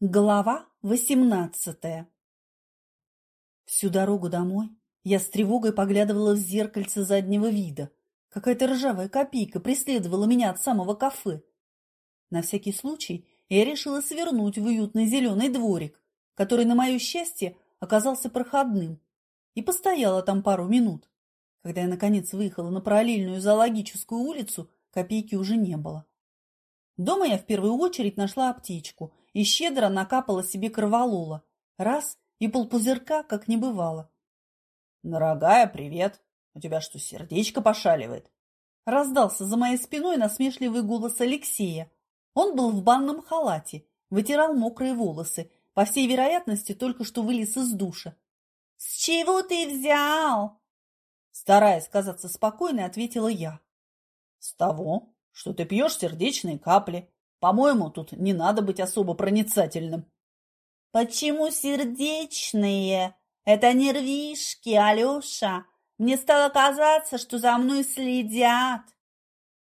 Глава восемнадцатая Всю дорогу домой я с тревогой поглядывала в зеркальце заднего вида. Какая-то ржавая копейка преследовала меня от самого кафе. На всякий случай я решила свернуть в уютный зеленый дворик, который, на мое счастье, оказался проходным, и постояла там пару минут. Когда я, наконец, выехала на параллельную зоологическую улицу, копейки уже не было. Дома я в первую очередь нашла аптечку и щедро накапала себе кроволола. Раз и полпузырка, как не бывало. «Дорогая, привет! У тебя что, сердечко пошаливает?» Раздался за моей спиной насмешливый голос Алексея. Он был в банном халате, вытирал мокрые волосы, по всей вероятности, только что вылез из душа. «С чего ты взял?» Стараясь казаться спокойной, ответила я. «С того, что ты пьешь сердечные капли. По-моему, тут не надо быть особо проницательным. Почему сердечные? Это нервишки, Алеша. Мне стало казаться, что за мной следят.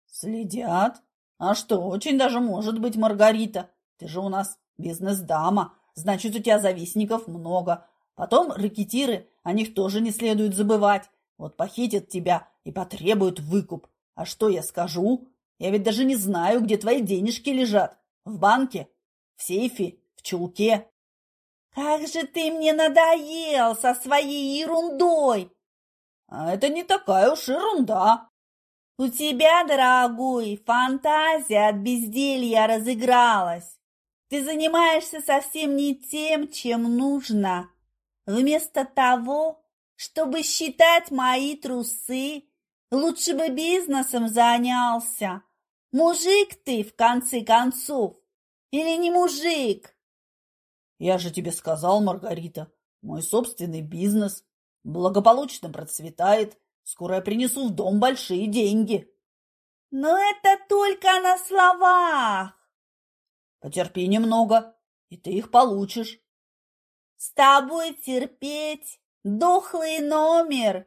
Следят? А что, очень даже может быть, Маргарита. Ты же у нас бизнес-дама, значит, у тебя завистников много. Потом ракетиры, о них тоже не следует забывать. Вот похитят тебя и потребуют выкуп. А что я скажу? Я ведь даже не знаю, где твои денежки лежат. В банке, в сейфе, в чулке. Как же ты мне надоел со своей ерундой! А это не такая уж ерунда. У тебя, дорогой, фантазия от безделья разыгралась. Ты занимаешься совсем не тем, чем нужно. Вместо того, чтобы считать мои трусы, лучше бы бизнесом занялся. Мужик ты, в конце концов, или не мужик? Я же тебе сказал, Маргарита, мой собственный бизнес благополучно процветает. Скоро я принесу в дом большие деньги. Но это только на словах. Потерпи немного, и ты их получишь. С тобой терпеть дохлый номер.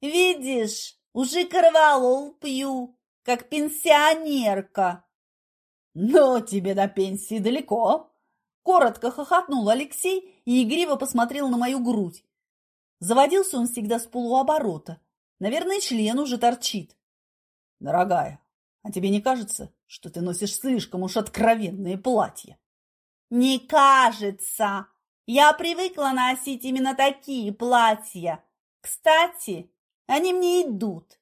Видишь, уже корвалол пью как пенсионерка. Но тебе до пенсии далеко. Коротко хохотнул Алексей и игриво посмотрел на мою грудь. Заводился он всегда с полуоборота. Наверное, член уже торчит. Дорогая, а тебе не кажется, что ты носишь слишком уж откровенные платья? Не кажется. Я привыкла носить именно такие платья. Кстати, они мне идут.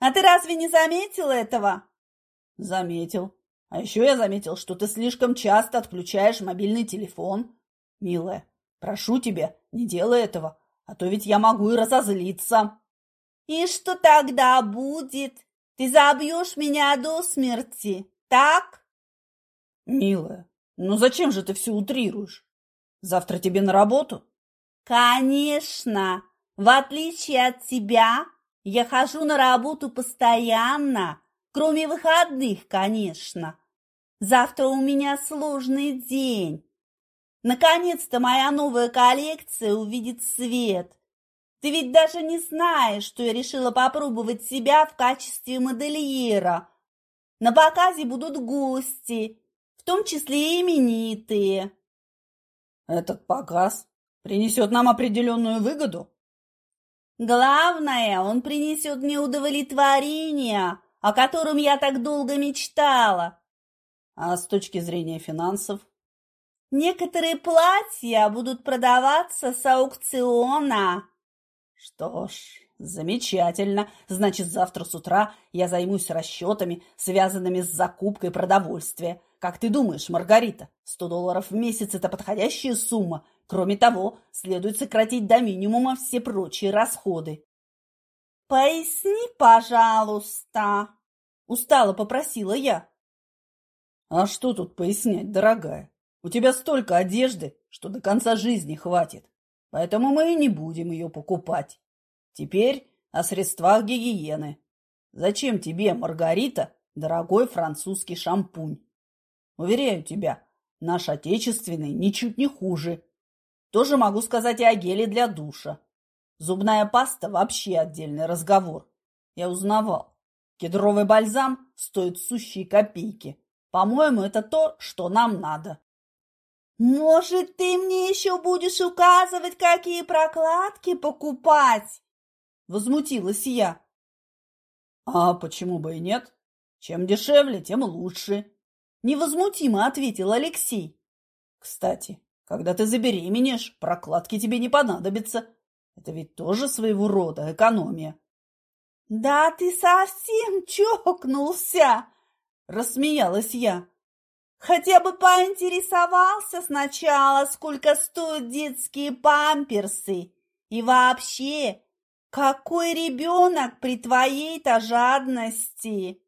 А ты разве не заметил этого? Заметил. А еще я заметил, что ты слишком часто отключаешь мобильный телефон. Милая, прошу тебя, не делай этого, а то ведь я могу и разозлиться. И что тогда будет? Ты забьешь меня до смерти, так? Милая, ну зачем же ты все утрируешь? Завтра тебе на работу? Конечно. В отличие от тебя, я хожу на работу постоянно, кроме выходных, конечно. Завтра у меня сложный день. Наконец-то моя новая коллекция увидит свет. Ты ведь даже не знаешь, что я решила попробовать себя в качестве модельера. На показе будут гости, в том числе и именитые. Этот показ принесет нам определенную выгоду? Главное, он принесет мне удовлетворение, о котором я так долго мечтала. А с точки зрения финансов? Некоторые платья будут продаваться с аукциона. Что ж, замечательно. Значит, завтра с утра я займусь расчетами, связанными с закупкой продовольствия. Как ты думаешь, Маргарита, сто долларов в месяц – это подходящая сумма, Кроме того, следует сократить до минимума все прочие расходы. «Поясни, пожалуйста», – устало попросила я. «А что тут пояснять, дорогая? У тебя столько одежды, что до конца жизни хватит, поэтому мы и не будем ее покупать. Теперь о средствах гигиены. Зачем тебе, Маргарита, дорогой французский шампунь? Уверяю тебя, наш отечественный ничуть не хуже тоже могу сказать и о геле для душа. Зубная паста – вообще отдельный разговор. Я узнавал. Кедровый бальзам стоит сущие копейки. По-моему, это то, что нам надо. Может, ты мне еще будешь указывать, какие прокладки покупать? Возмутилась я. А почему бы и нет? Чем дешевле, тем лучше. Невозмутимо ответил Алексей. Кстати, когда ты забеременеешь, прокладки тебе не понадобятся. Это ведь тоже своего рода экономия. Да ты совсем чокнулся, рассмеялась я. Хотя бы поинтересовался сначала, сколько стоят детские памперсы. И вообще, какой ребенок при твоей-то жадности?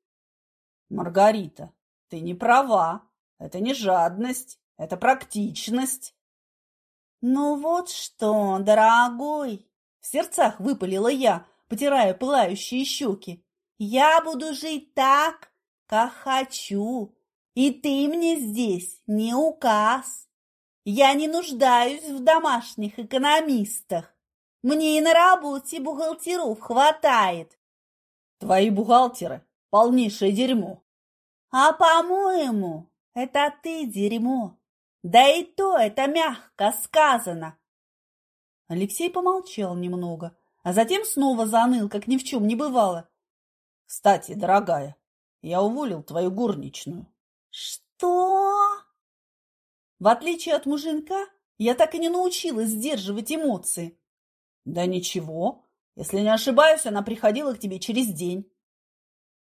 Маргарита, ты не права. Это не жадность, это практичность. Ну вот что, дорогой, в сердцах выпалила я, потирая пылающие щеки. Я буду жить так, как хочу и ты мне здесь не указ. Я не нуждаюсь в домашних экономистах. Мне и на работе бухгалтеров хватает. Твои бухгалтеры – полнейшее дерьмо. А по-моему, это ты дерьмо. Да и то это мягко сказано. Алексей помолчал немного, а затем снова заныл, как ни в чем не бывало. Кстати, дорогая, я уволил твою горничную. «Что?» В отличие от муженька, я так и не научилась сдерживать эмоции. «Да ничего. Если не ошибаюсь, она приходила к тебе через день».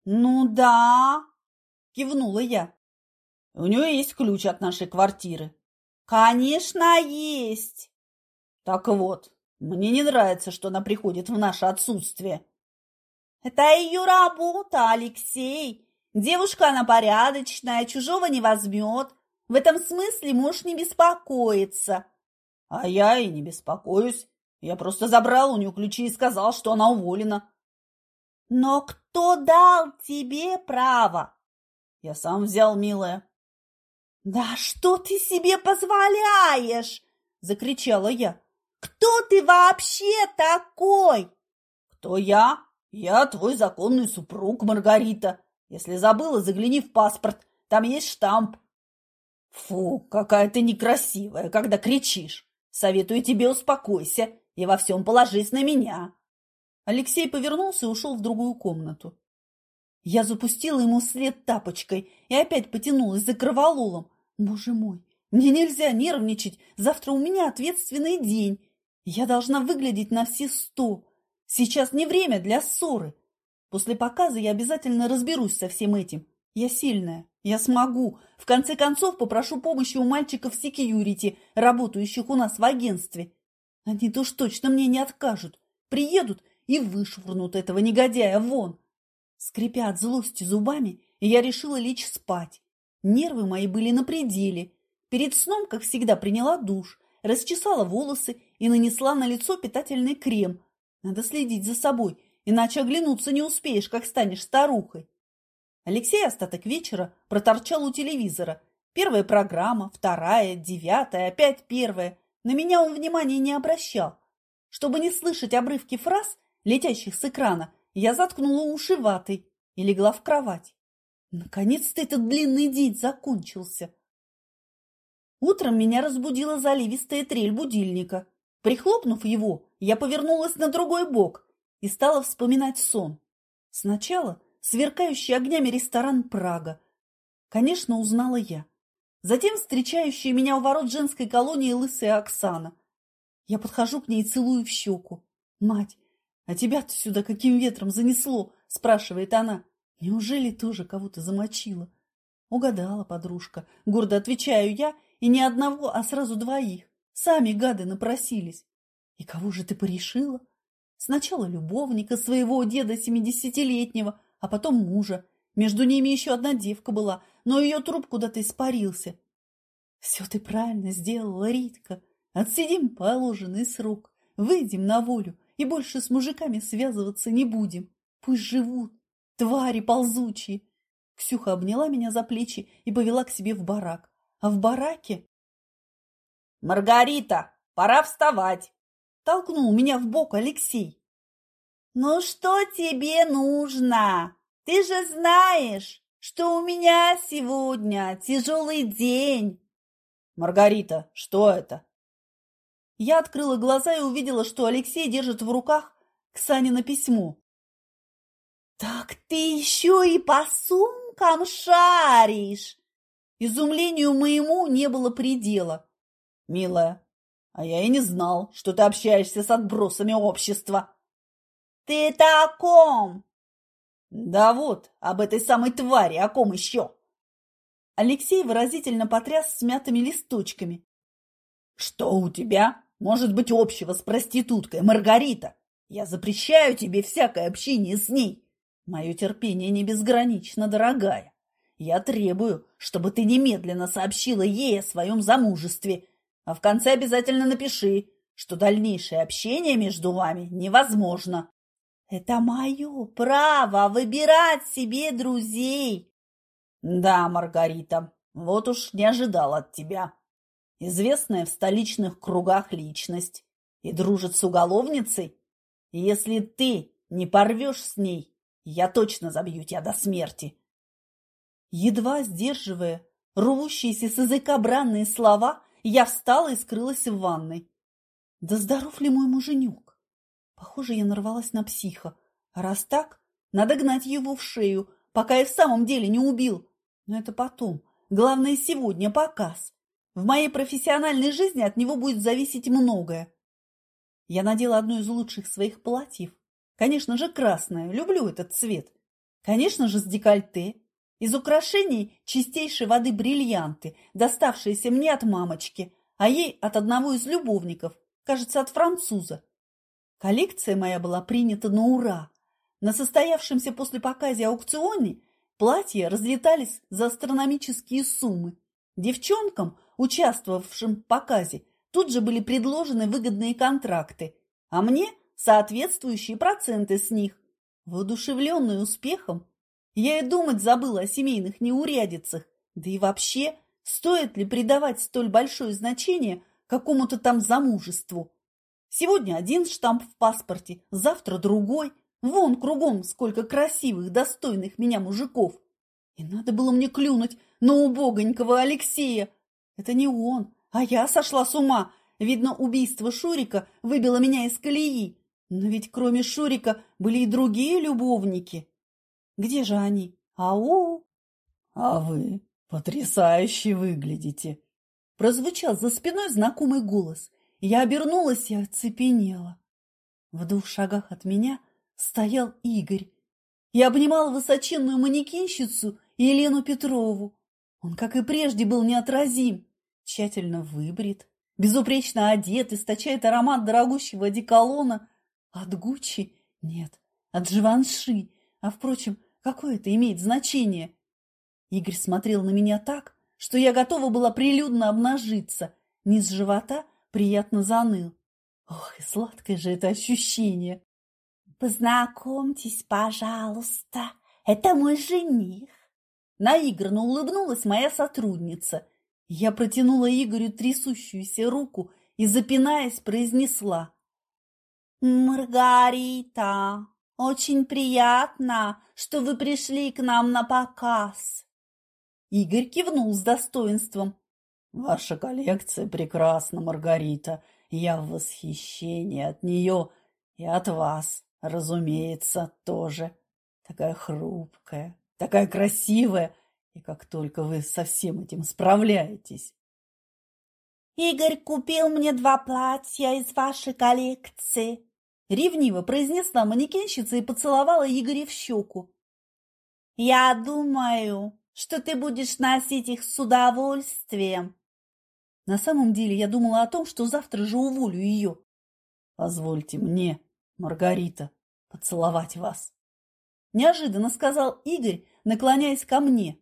«Ну да», – кивнула я. «У нее есть ключ от нашей квартиры». «Конечно, есть!» «Так вот, мне не нравится, что она приходит в наше отсутствие». «Это ее работа, Алексей. Девушка она порядочная, чужого не возьмет. В этом смысле можешь не беспокоиться. А я и не беспокоюсь. Я просто забрал у нее ключи и сказал, что она уволена. Но кто дал тебе право? Я сам взял, милая. Да что ты себе позволяешь? Закричала я. Кто ты вообще такой? Кто я? Я твой законный супруг, Маргарита. Если забыла, загляни в паспорт. Там есть штамп. Фу, какая ты некрасивая, когда кричишь. Советую тебе успокойся и во всем положись на меня. Алексей повернулся и ушел в другую комнату. Я запустила ему след тапочкой и опять потянулась за кровололом. Боже мой, мне нельзя нервничать. Завтра у меня ответственный день. Я должна выглядеть на все сто. Сейчас не время для ссоры. После показа я обязательно разберусь со всем этим. Я сильная, я смогу. В конце концов попрошу помощи у мальчиков секьюрити, работающих у нас в агентстве. Они-то уж точно мне не откажут. Приедут и вышвырнут этого негодяя вон. Скрипя от злости зубами, я решила лечь спать. Нервы мои были на пределе. Перед сном, как всегда, приняла душ, расчесала волосы и нанесла на лицо питательный крем. Надо следить за собой – иначе оглянуться не успеешь, как станешь старухой. Алексей остаток вечера проторчал у телевизора. Первая программа, вторая, девятая, опять первая. На меня он внимания не обращал. Чтобы не слышать обрывки фраз, летящих с экрана, я заткнула уши ватой и легла в кровать. Наконец-то этот длинный день закончился. Утром меня разбудила заливистая трель будильника. Прихлопнув его, я повернулась на другой бок и стала вспоминать сон. Сначала сверкающий огнями ресторан «Прага». Конечно, узнала я. Затем встречающая меня у ворот женской колонии лысая Оксана. Я подхожу к ней и целую в щеку. «Мать, а тебя-то сюда каким ветром занесло?» – спрашивает она. «Неужели тоже кого-то замочила?» Угадала подружка. Гордо отвечаю я, и не одного, а сразу двоих. Сами гады напросились. «И кого же ты порешила?» Сначала любовника своего деда семидесятилетнего, а потом мужа. Между ними еще одна девка была, но ее труп куда-то испарился. Все ты правильно сделала, Ритка. Отсидим положенный срок, выйдем на волю и больше с мужиками связываться не будем. Пусть живут, твари ползучие. Ксюха обняла меня за плечи и повела к себе в барак. А в бараке... «Маргарита, пора вставать!» Толкнул меня в бок Алексей. «Ну что тебе нужно? Ты же знаешь, что у меня сегодня тяжелый день!» Маргарита, что это? Я открыла глаза и увидела, что Алексей держит в руках Ксанина письмо. «Так ты еще и по сумкам шаришь!» Изумлению моему не было предела. «Милая, а я и не знал, что ты общаешься с отбросами общества». «Ты это о ком?» «Да вот, об этой самой твари, о ком еще?» Алексей выразительно потряс смятыми листочками. «Что у тебя может быть общего с проституткой, Маргарита? Я запрещаю тебе всякое общение с ней. Мое терпение не безгранично, дорогая. Я требую, чтобы ты немедленно сообщила ей о своем замужестве, а в конце обязательно напиши, что дальнейшее общение между вами невозможно. Это мое право выбирать себе друзей. Да, Маргарита, вот уж не ожидал от тебя. Известная в столичных кругах личность и дружит с уголовницей. Если ты не порвешь с ней, я точно забью тебя до смерти. Едва сдерживая рвущиеся с языка бранные слова, я встала и скрылась в ванной. Да здоров ли мой муженек? Похоже, я нарвалась на психа. Раз так, надо гнать его в шею, пока и в самом деле не убил. Но это потом. Главное, сегодня показ. В моей профессиональной жизни от него будет зависеть многое. Я надела одно из лучших своих платьев. Конечно же, красное. Люблю этот цвет. Конечно же, с декольте. Из украшений чистейшей воды бриллианты, доставшиеся мне от мамочки, а ей от одного из любовников, кажется, от француза. Коллекция моя была принята на ура. На состоявшемся после показе аукционе платья разлетались за астрономические суммы. Девчонкам, участвовавшим в показе, тут же были предложены выгодные контракты, а мне соответствующие проценты с них. Воодушевленный успехом, я и думать забыла о семейных неурядицах. Да и вообще, стоит ли придавать столь большое значение какому-то там замужеству? Сегодня один штамп в паспорте, завтра другой. Вон кругом сколько красивых, достойных меня мужиков. И надо было мне клюнуть на убогонького Алексея. Это не он, а я сошла с ума. Видно, убийство Шурика выбило меня из колеи. Но ведь кроме Шурика были и другие любовники. Где же они? Ау! А вы потрясающе выглядите! Прозвучал за спиной знакомый голос. Я обернулась и оцепенела. В двух шагах от меня стоял Игорь и обнимал высоченную манекенщицу Елену Петрову. Он, как и прежде, был неотразим, тщательно выбрит, безупречно одет, источает аромат дорогущего одеколона. От Гуччи нет, от Живанши, а, впрочем, Какое это имеет значение? Игорь смотрел на меня так, что я готова была прилюдно обнажиться. Низ живота приятно заныл. Ох, и сладкое же это ощущение. Познакомьтесь, пожалуйста, это мой жених. Наигранно улыбнулась моя сотрудница. Я протянула Игорю трясущуюся руку и, запинаясь, произнесла. «Маргарита, очень приятно, что вы пришли к нам на показ. Игорь кивнул с достоинством. Ваша коллекция прекрасна, Маргарита. Я в восхищении от нее и от вас, разумеется, тоже. Такая хрупкая, такая красивая, и как только вы со всем этим справляетесь. Игорь купил мне два платья из вашей коллекции. Ревниво произнесла манекенщица и поцеловала Игоря в щеку. «Я думаю, что ты будешь носить их с удовольствием». На самом деле я думала о том, что завтра же уволю ее. «Позвольте мне, Маргарита, поцеловать вас», – неожиданно сказал Игорь, наклоняясь ко мне.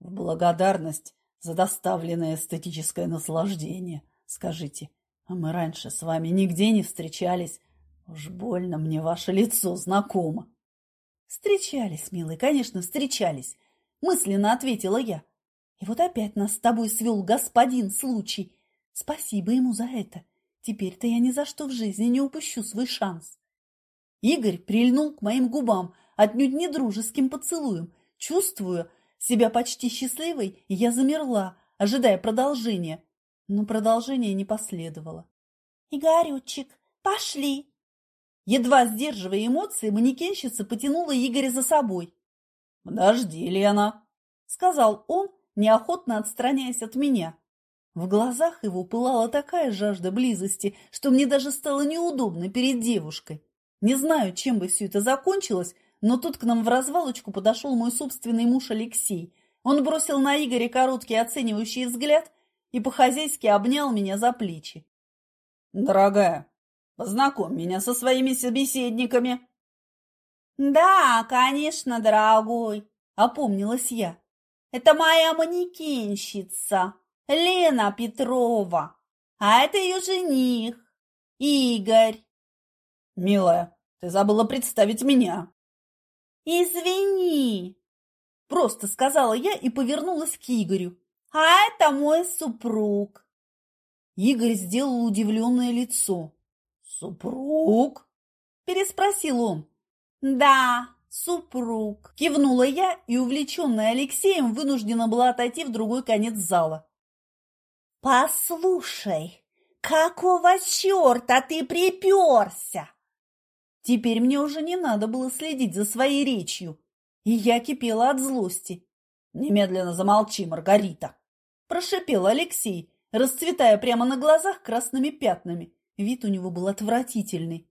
«В благодарность за доставленное эстетическое наслаждение. Скажите, а мы раньше с вами нигде не встречались, Уж больно мне ваше лицо знакомо. Встречались, милый, конечно, встречались, мысленно ответила я. И вот опять нас с тобой свел господин случай. Спасибо ему за это. Теперь-то я ни за что в жизни не упущу свой шанс. Игорь прильнул к моим губам отнюдь не дружеским поцелуем. Чувствуя себя почти счастливой, я замерла, ожидая продолжения. Но продолжения не последовало. «Игорючек, пошли!» Едва сдерживая эмоции, манекенщица потянула Игоря за собой. «Подожди, Лена!» — сказал он, неохотно отстраняясь от меня. В глазах его пылала такая жажда близости, что мне даже стало неудобно перед девушкой. Не знаю, чем бы все это закончилось, но тут к нам в развалочку подошел мой собственный муж Алексей. Он бросил на Игоря короткий оценивающий взгляд и по-хозяйски обнял меня за плечи. «Дорогая, познакомь меня со своими собеседниками». «Да, конечно, дорогой», — опомнилась я. «Это моя манекенщица, Лена Петрова, а это ее жених, Игорь». «Милая, ты забыла представить меня». «Извини», — просто сказала я и повернулась к Игорю. «А это мой супруг». Игорь сделал удивленное лицо. «Супруг?» – переспросил он. «Да, супруг», – кивнула я и, увлеченная Алексеем, вынуждена была отойти в другой конец зала. «Послушай, какого черта ты приперся?» Теперь мне уже не надо было следить за своей речью, и я кипела от злости. «Немедленно замолчи, Маргарита!» – прошипел Алексей, расцветая прямо на глазах красными пятнами. Вид у него был отвратительный.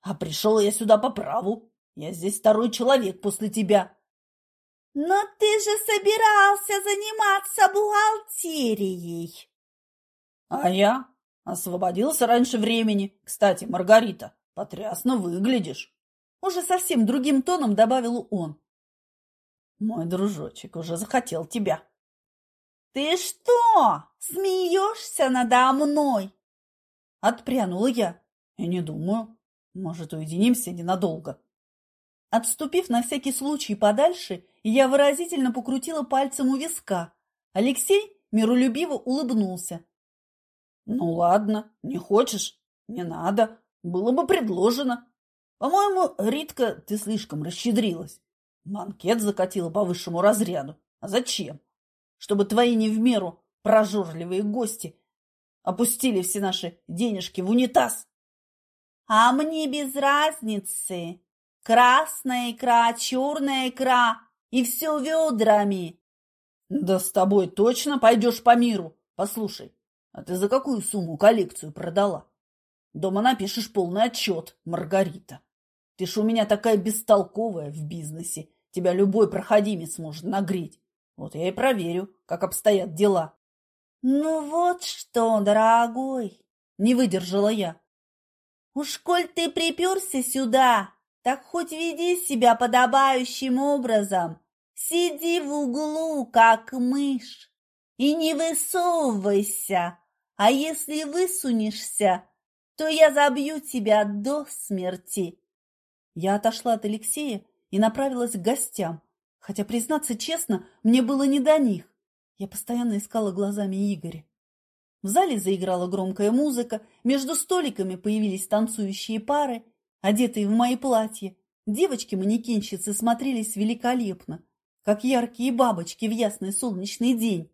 «А пришел я сюда по праву. Я здесь второй человек после тебя». «Но ты же собирался заниматься бухгалтерией!» «А я освободился раньше времени. Кстати, Маргарита, потрясно выглядишь!» Уже совсем другим тоном добавил он. «Мой дружочек уже захотел тебя!» «Ты что, смеешься надо мной?» Отпрянула я. «Я не думаю. Может, уединимся ненадолго?» Отступив на всякий случай подальше, я выразительно покрутила пальцем у виска. Алексей миролюбиво улыбнулся. «Ну ладно, не хочешь? Не надо. Было бы предложено. По-моему, Ритка, ты слишком расщедрилась. Банкет закатила по высшему разряду. А зачем? чтобы твои не в меру прожорливые гости опустили все наши денежки в унитаз. А мне без разницы. Красная икра, черная икра и все ведрами. Да с тобой точно пойдешь по миру. Послушай, а ты за какую сумму коллекцию продала? Дома напишешь полный отчет, Маргарита. Ты ж у меня такая бестолковая в бизнесе. Тебя любой проходимец может нагреть. Вот я и проверю, как обстоят дела. Ну вот что, дорогой, не выдержала я. Уж коль ты приперся сюда, так хоть веди себя подобающим образом. Сиди в углу, как мышь, и не высовывайся. А если высунешься, то я забью тебя до смерти. Я отошла от Алексея и направилась к гостям, Хотя, признаться честно, мне было не до них. Я постоянно искала глазами Игоря. В зале заиграла громкая музыка, между столиками появились танцующие пары, одетые в мои платья. Девочки-манекенщицы смотрелись великолепно, как яркие бабочки в ясный солнечный день.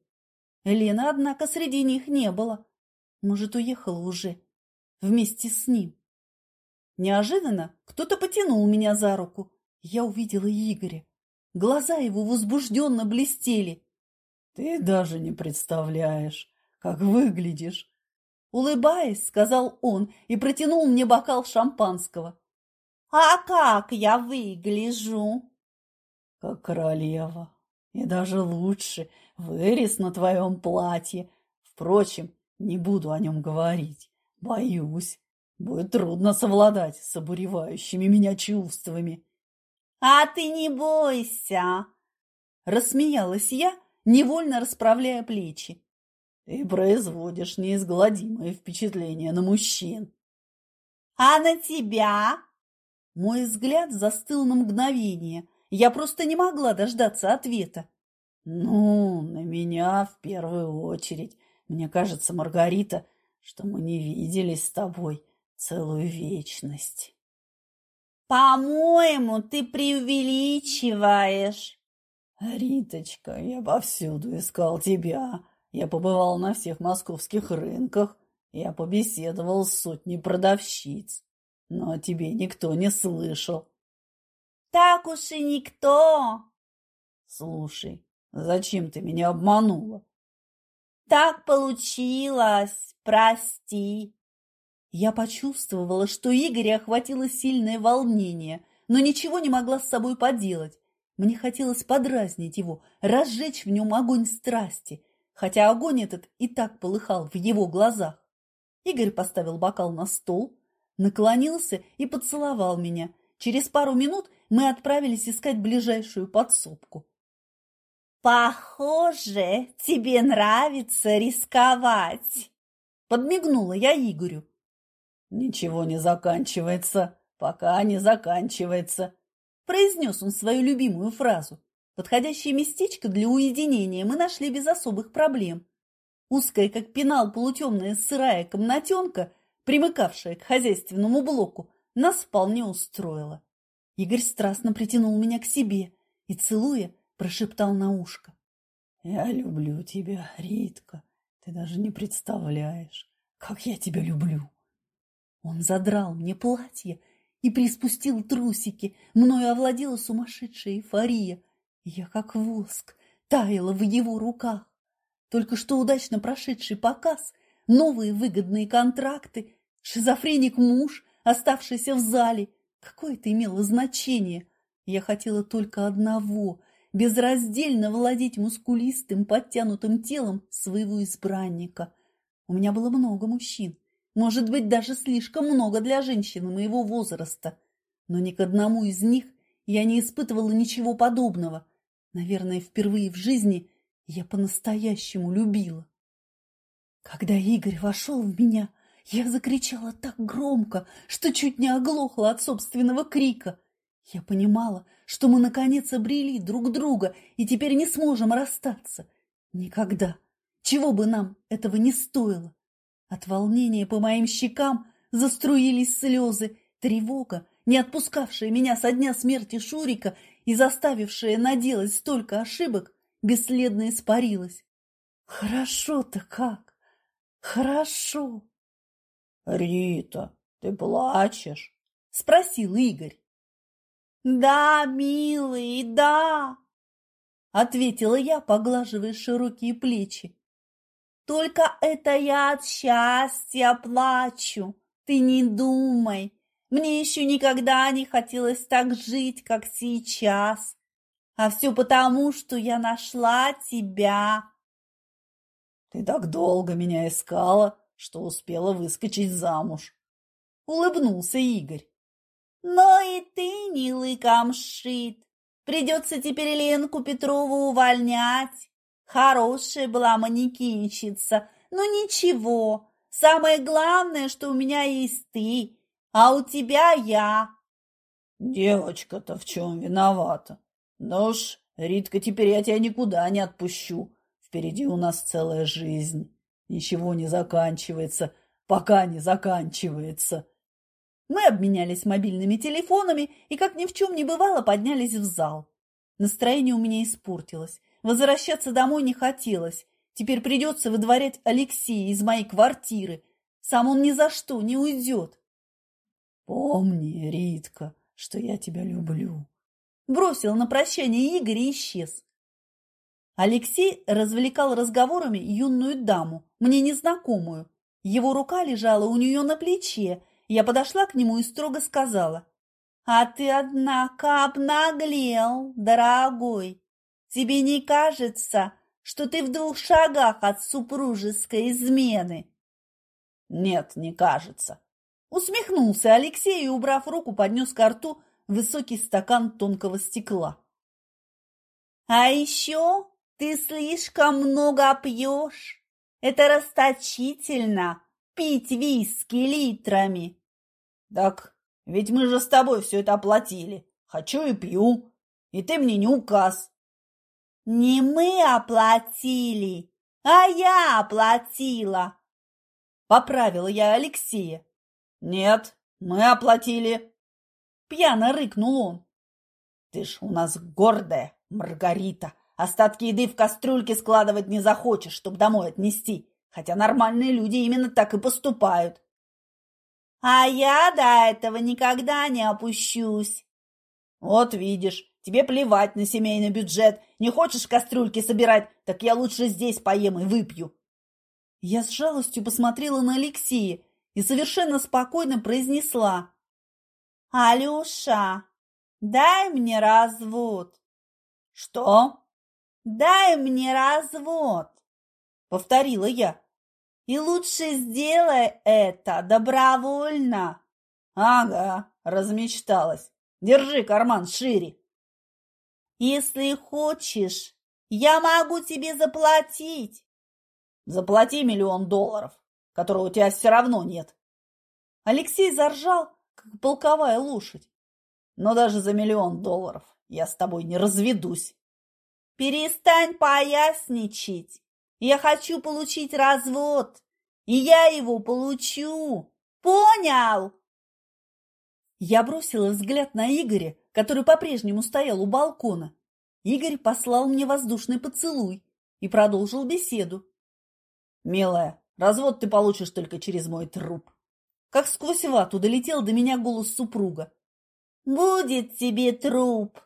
Лена, однако, среди них не было. Может, уехала уже вместе с ним. Неожиданно кто-то потянул меня за руку. Я увидела Игоря. Глаза его возбужденно блестели. — Ты даже не представляешь, как выглядишь. Улыбаясь, сказал он и протянул мне бокал шампанского. — А как я выгляжу? — Как королева. И даже лучше. Вырез на твоем платье. Впрочем, не буду о нем говорить. Боюсь. Будет трудно совладать с обуревающими меня чувствами. «А ты не бойся!» Рассмеялась я, невольно расправляя плечи. «Ты производишь неизгладимое впечатление на мужчин». «А на тебя?» Мой взгляд застыл на мгновение. Я просто не могла дождаться ответа. «Ну, на меня в первую очередь. Мне кажется, Маргарита, что мы не виделись с тобой целую вечность». «По-моему, ты преувеличиваешь». «Риточка, я повсюду искал тебя. Я побывал на всех московских рынках, я побеседовал с сотней продавщиц, но тебе никто не слышал. Так уж и никто. Слушай, зачем ты меня обманула? Так получилось, прости. Я почувствовала, что Игоря охватило сильное волнение, но ничего не могла с собой поделать. Мне хотелось подразнить его, разжечь в нем огонь страсти, хотя огонь этот и так полыхал в его глазах. Игорь поставил бокал на стол, наклонился и поцеловал меня. Через пару минут мы отправились искать ближайшую подсобку. «Похоже, тебе нравится рисковать!» Подмигнула я Игорю. «Ничего не заканчивается, пока не заканчивается», произнес он свою любимую фразу. Подходящее местечко для уединения мы нашли без особых проблем. Узкая, как пенал, полутемная сырая комнатенка, примыкавшая к хозяйственному блоку, нас вполне устроила. Игорь страстно притянул меня к себе и, целуя, прошептал на ушко. «Я люблю тебя, Ритка. Ты даже не представляешь, как я тебя люблю». Он задрал мне платье и приспустил трусики. Мною овладела сумасшедшая эйфория. Я, как воск, таяла в его руках. Только что удачно прошедший показ, новые выгодные контракты, шизофреник-муж, оставшийся в зале. Какое это имело значение? Я хотела только одного — безраздельно владеть мускулистым, подтянутым телом своего избранника. У меня было много мужчин, может быть, даже слишком много для женщины моего возраста. Но ни к одному из них я не испытывала ничего подобного. Наверное, впервые в жизни я по-настоящему любила. Когда Игорь вошел в меня, я закричала так громко, что чуть не оглохла от собственного крика. Я понимала, что мы наконец обрели друг друга и теперь не сможем расстаться. Никогда. Чего бы нам этого не стоило. От волнения по моим щекам заструились слезы, тревога, не отпускавшая меня со дня смерти Шурика и заставившая наделать столько ошибок, бесследно испарилась. Хорошо-то как! Хорошо! — Рита, ты плачешь? — спросил Игорь. — Да, милый, да, — ответила я, поглаживая широкие плечи. Только это я от счастья плачу. Ты не думай. Мне еще никогда не хотелось так жить, как сейчас. А все потому, что я нашла тебя. Ты так долго меня искала, что успела выскочить замуж. Улыбнулся Игорь. Но и ты не лыком шит. Придется теперь Ленку Петрову увольнять. Хорошая была манекенщица, но ничего. Самое главное, что у меня есть ты, а у тебя я. Девочка-то в чем виновата? Ну уж, Ритка, теперь я тебя никуда не отпущу. Впереди у нас целая жизнь. Ничего не заканчивается, пока не заканчивается. Мы обменялись мобильными телефонами и, как ни в чем не бывало, поднялись в зал. Настроение у меня испортилось. Возвращаться домой не хотелось. Теперь придется выдворять Алексея из моей квартиры. Сам он ни за что не уйдет. Помни, Ритка, что я тебя люблю. Бросил на прощание Игорь и исчез. Алексей развлекал разговорами юную даму, мне незнакомую. Его рука лежала у нее на плече. Я подошла к нему и строго сказала. «А ты, однако, обнаглел, дорогой. Тебе не кажется, что ты в двух шагах от супружеской измены? Нет, не кажется. Усмехнулся Алексей и, убрав руку, поднес к рту высокий стакан тонкого стекла. А еще ты слишком много пьешь. Это расточительно, пить виски литрами. Так, ведь мы же с тобой все это оплатили. Хочу и пью. И ты мне не указ. Не мы оплатили, а я оплатила. Поправила я Алексея. Нет, мы оплатили. Пьяно рыкнул он. Ты ж у нас гордая, Маргарита, Остатки еды в кастрюльке складывать не захочешь, чтобы домой отнести. Хотя нормальные люди именно так и поступают. А я до этого никогда не опущусь. Вот видишь, тебе плевать на семейный бюджет. Не хочешь кастрюльки собирать, так я лучше здесь поем и выпью. Я с жалостью посмотрела на Алексея и совершенно спокойно произнесла. «Алеша, дай мне развод». «Что?» «Дай мне развод», — повторила я. «И лучше сделай это добровольно». «Ага, размечталась. Держи карман шире». «Если хочешь, я могу тебе заплатить». «Заплати миллион долларов, которого у тебя все равно нет». Алексей заржал, как полковая лошадь. «Но даже за миллион долларов я с тобой не разведусь». «Перестань поясничать. Я хочу получить развод, и я его получу. Понял?» Я бросила взгляд на Игоря, который по-прежнему стоял у балкона. Игорь послал мне воздушный поцелуй и продолжил беседу. «Милая, развод ты получишь только через мой труп». Как сквозь вату долетел до меня голос супруга. «Будет тебе труп!»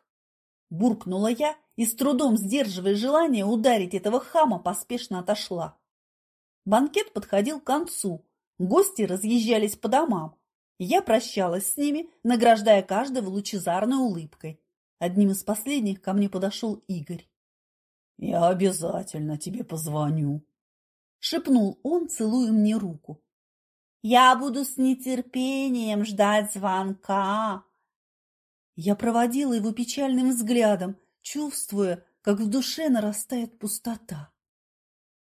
Буркнула я и, с трудом сдерживая желание ударить этого хама, поспешно отошла. Банкет подходил к концу, гости разъезжались по домам. Я прощалась с ними, награждая каждого лучезарной улыбкой. Одним из последних ко мне подошел Игорь. «Я обязательно тебе позвоню», — шепнул он, целуя мне руку. «Я буду с нетерпением ждать звонка». Я проводила его печальным взглядом, чувствуя, как в душе нарастает пустота.